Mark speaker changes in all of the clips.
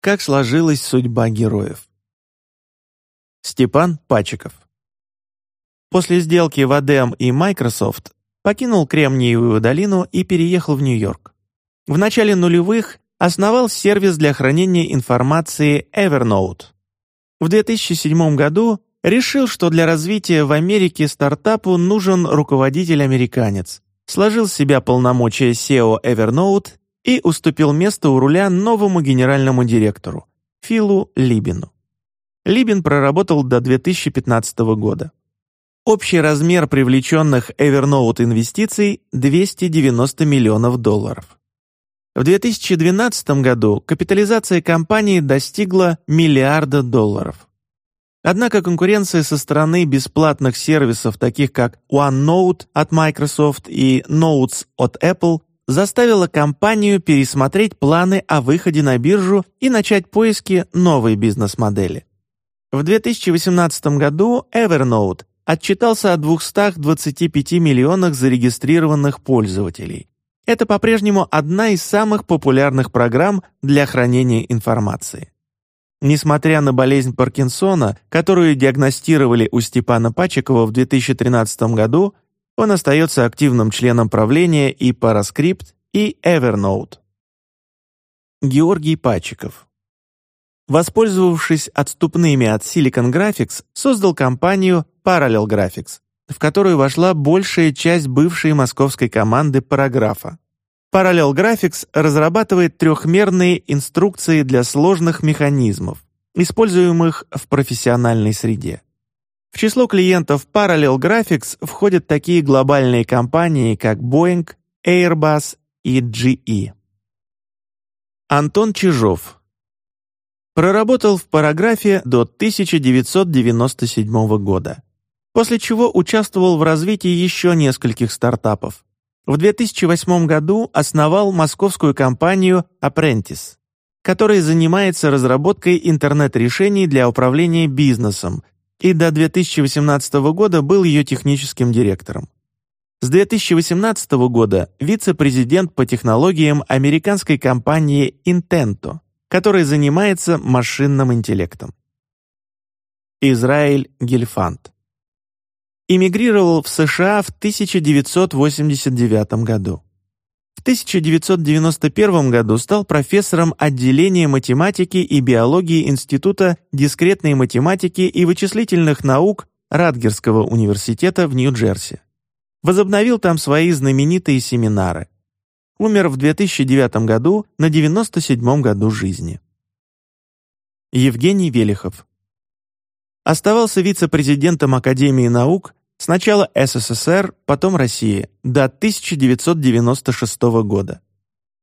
Speaker 1: как сложилась судьба героев. Степан Пачиков После сделки Вадем и Microsoft покинул Кремниевую долину и переехал в Нью-Йорк. В начале нулевых основал сервис для хранения информации Evernote. В 2007 году решил, что для развития в Америке стартапу нужен руководитель-американец, сложил с себя полномочия SEO Evernote и уступил место у руля новому генеральному директору, Филу Либину. Либин проработал до 2015 года. Общий размер привлеченных Evernote инвестиций – 290 миллионов долларов. В 2012 году капитализация компании достигла миллиарда долларов. Однако конкуренция со стороны бесплатных сервисов, таких как OneNote от Microsoft и Notes от Apple, заставила компанию пересмотреть планы о выходе на биржу и начать поиски новой бизнес-модели. В 2018 году Evernote отчитался о 225 миллионах зарегистрированных пользователей. Это по-прежнему одна из самых популярных программ для хранения информации. Несмотря на болезнь Паркинсона, которую диагностировали у Степана Пачикова в 2013 году, он остается активным членом правления и Parascript, и Evernote. Георгий Пачиков Воспользовавшись отступными от Silicon Graphics, создал компанию Parallel Graphics, в которую вошла большая часть бывшей московской команды параграфа. Parallel Graphics разрабатывает трехмерные инструкции для сложных механизмов, используемых в профессиональной среде. В число клиентов Parallel Graphics входят такие глобальные компании, как Boeing, Airbus и GE. Антон Чижов проработал в параграфе до 1997 года, после чего участвовал в развитии еще нескольких стартапов, в 2008 году основал московскую компанию Apprentice, которая занимается разработкой интернет-решений для управления бизнесом и до 2018 года был ее техническим директором. С 2018 года вице-президент по технологиям американской компании Intento, которая занимается машинным интеллектом. Израиль Гельфанд эмигрировал в США в 1989 году. В 1991 году стал профессором отделения математики и биологии Института дискретной математики и вычислительных наук Радгерского университета в Нью-Джерси. Возобновил там свои знаменитые семинары. Умер в 2009 году на 97 году жизни. Евгений Велихов Оставался вице-президентом Академии наук Сначала СССР, потом Россия, до 1996 года.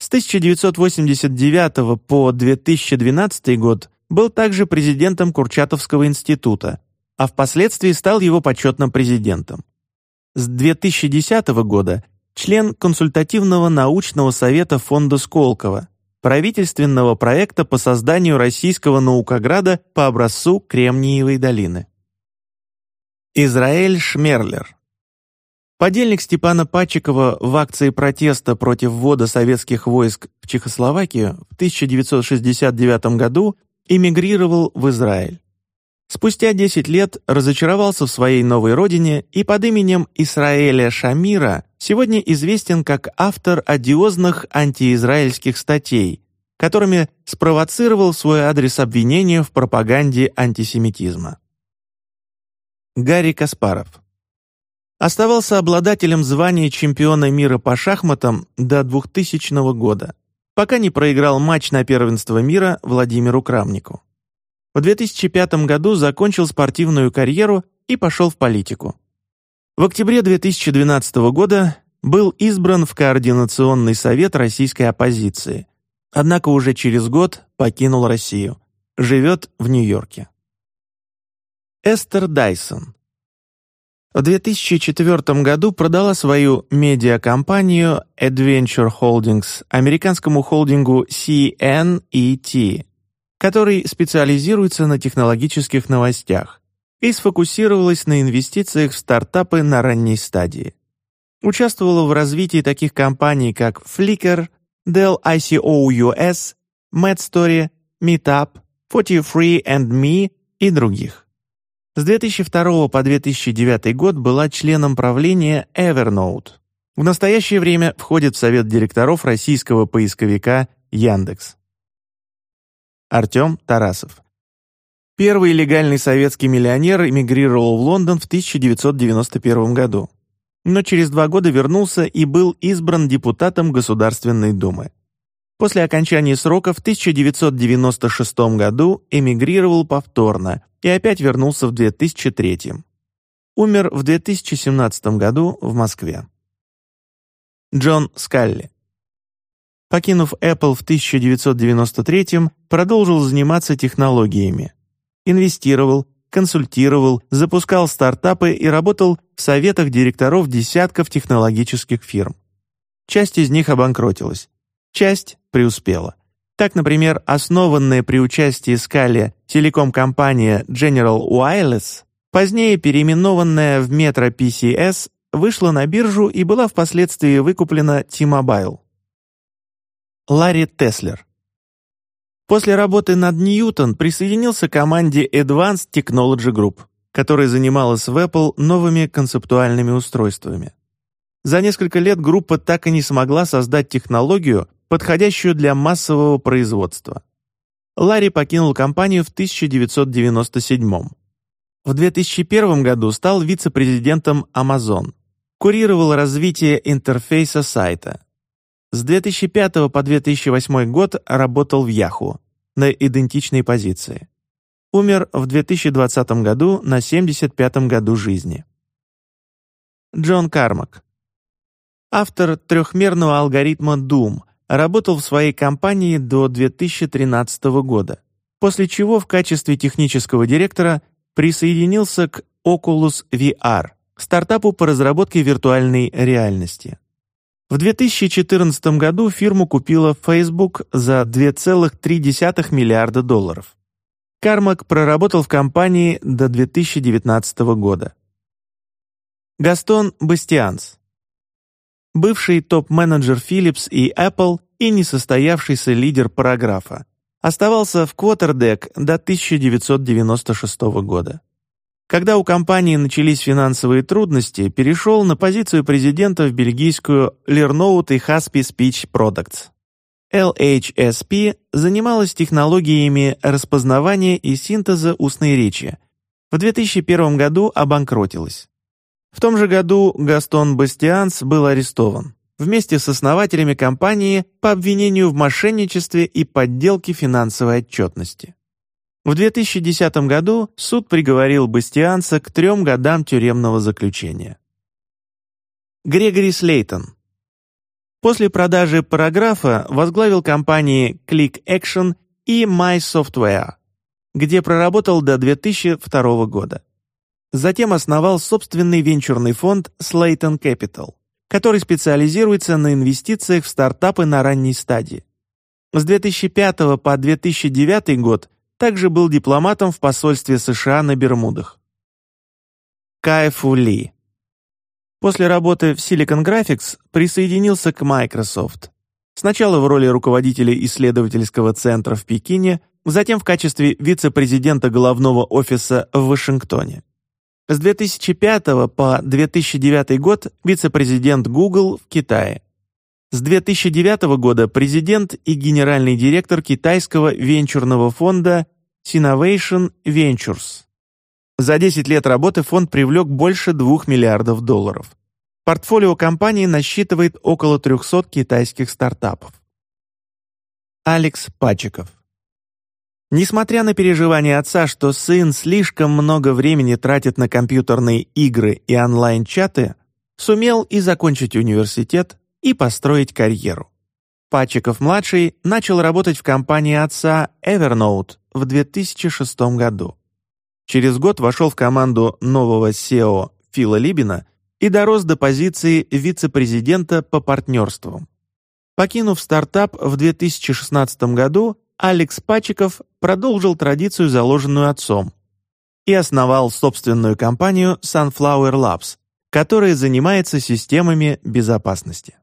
Speaker 1: С 1989 по 2012 год был также президентом Курчатовского института, а впоследствии стал его почетным президентом. С 2010 года член консультативного научного совета фонда Сколково, правительственного проекта по созданию российского наукограда по образцу Кремниевой долины. Израиль Шмерлер. Подельник Степана Пачикова в акции протеста против ввода советских войск в Чехословакию в 1969 году эмигрировал в Израиль. Спустя 10 лет разочаровался в своей новой родине и под именем Исраэля Шамира сегодня известен как автор одиозных антиизраильских статей, которыми спровоцировал свой адрес обвинения в пропаганде антисемитизма. Гарри Каспаров. Оставался обладателем звания чемпиона мира по шахматам до 2000 года, пока не проиграл матч на первенство мира Владимиру Крамнику. В 2005 году закончил спортивную карьеру и пошел в политику. В октябре 2012 года был избран в Координационный совет российской оппозиции, однако уже через год покинул Россию. Живет в Нью-Йорке. Эстер Дайсон. В 2004 году продала свою медиакомпанию Adventure Holdings американскому холдингу CNET, который специализируется на технологических новостях, и сфокусировалась на инвестициях в стартапы на ранней стадии. Участвовала в развитии таких компаний, как Flickr, Dell ICO US, MadStory, Meetup, 43 and Me и других. С 2002 по 2009 год была членом правления Evernote. В настоящее время входит в совет директоров российского поисковика Яндекс. Артем Тарасов. Первый легальный советский миллионер эмигрировал в Лондон в 1991 году, но через два года вернулся и был избран депутатом Государственной Думы. После окончания срока в 1996 году эмигрировал повторно и опять вернулся в 2003. Умер в 2017 году в Москве. Джон Скалли. Покинув Apple в 1993 продолжил заниматься технологиями. Инвестировал, консультировал, запускал стартапы и работал в советах директоров десятков технологических фирм. Часть из них обанкротилась, часть преуспела. Так, например, основанная при участии Скалли телеком-компания General Wireless, позднее переименованная в Metro PCS, вышла на биржу и была впоследствии выкуплена T-Mobile. Ларри Теслер После работы над Ньютон присоединился к команде Advanced Technology Group, которая занималась в Apple новыми концептуальными устройствами. За несколько лет группа так и не смогла создать технологию, подходящую для массового производства. Ларри покинул компанию в 1997 В 2001 году стал вице-президентом Amazon курировал развитие интерфейса сайта. С 2005 по 2008 год работал в Yahoo на идентичной позиции. Умер в 2020 году на 75 году жизни. Джон Кармак. Автор трехмерного алгоритма Doom, работал в своей компании до 2013 года, после чего в качестве технического директора присоединился к Oculus VR, стартапу по разработке виртуальной реальности. В 2014 году фирму купила Facebook за 2,3 миллиарда долларов. Кармак проработал в компании до 2019 года. Гастон Бастианс. Бывший топ-менеджер Philips и Apple и несостоявшийся лидер параграфа. Оставался в Quarterdeck до 1996 года. Когда у компании начались финансовые трудности, перешел на позицию президента в бельгийскую Lernout и Haspi Speech Products. LHSP занималась технологиями распознавания и синтеза устной речи. В 2001 году обанкротилась. В том же году Гастон Бастианс был арестован вместе с основателями компании по обвинению в мошенничестве и подделке финансовой отчетности. В 2010 году суд приговорил Бастианца к трем годам тюремного заключения. Грегори Слейтон После продажи параграфа возглавил компании Click Action и My Software, где проработал до 2002 года. Затем основал собственный венчурный фонд Slayton Capital, который специализируется на инвестициях в стартапы на ранней стадии. С 2005 по 2009 год также был дипломатом в посольстве США на Бермудах. Кайфу Ли. После работы в Silicon Graphics присоединился к Microsoft. Сначала в роли руководителя исследовательского центра в Пекине, затем в качестве вице-президента головного офиса в Вашингтоне. С 2005 по 2009 год вице-президент Google в Китае. С 2009 года президент и генеральный директор китайского венчурного фонда Sinovation Ventures. За 10 лет работы фонд привлек больше 2 миллиардов долларов. Портфолио компании насчитывает около 300 китайских стартапов. Алекс Пачиков Несмотря на переживания отца, что сын слишком много времени тратит на компьютерные игры и онлайн-чаты, сумел и закончить университет, и построить карьеру. Пачиков-младший начал работать в компании отца Evernote в 2006 году. Через год вошел в команду нового SEO Фила Либина и дорос до позиции вице-президента по партнерствам. Покинув стартап в 2016 году, Алекс Пачиков продолжил традицию, заложенную отцом, и основал собственную компанию Sunflower Labs, которая занимается системами безопасности.